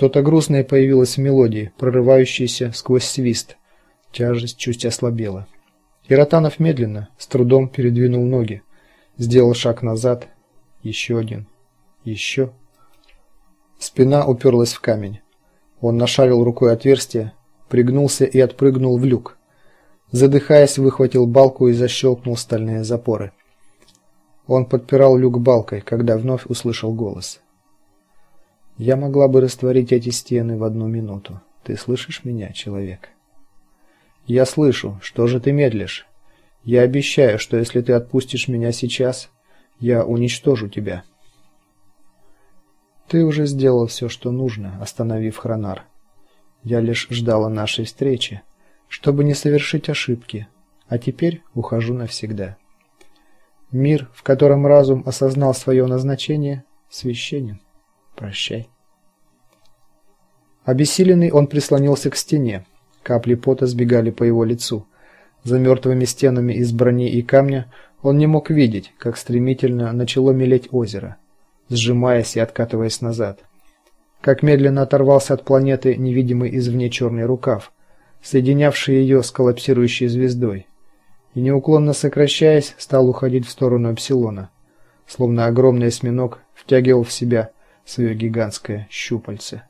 Что-то грустное появилось в мелодии, прорывающейся сквозь свист. Тяжесть чуть ослабела. Иротанов медленно, с трудом передвинул ноги, сделал шаг назад, еще один, еще. Спина уперлась в камень. Он нашарил рукой отверстие, пригнулся и отпрыгнул в люк. Задыхаясь, выхватил балку и защелкнул стальные запоры. Он подпирал люк балкой, когда вновь услышал голос. Я могла бы растворить эти стены в одну минуту. Ты слышишь меня, человек? Я слышу. Что же ты медлишь? Я обещаю, что если ты отпустишь меня сейчас, я уничтожу тебя. Ты уже сделал все, что нужно, остановив Хронар. Я лишь ждала нашей встречи, чтобы не совершить ошибки, а теперь ухожу навсегда. Мир, в котором разум осознал свое назначение, священен. Прощай. Обессиленный он прислонился к стене. Капли пота сбегали по его лицу. За мертвыми стенами из брони и камня он не мог видеть, как стремительно начало мелеть озеро, сжимаясь и откатываясь назад. Как медленно оторвался от планеты невидимый извне черный рукав, соединявший ее с коллапсирующей звездой, и неуклонно сокращаясь, стал уходить в сторону Эпсилона, словно огромный осьминог втягивал в себя свое гигантское щупальце.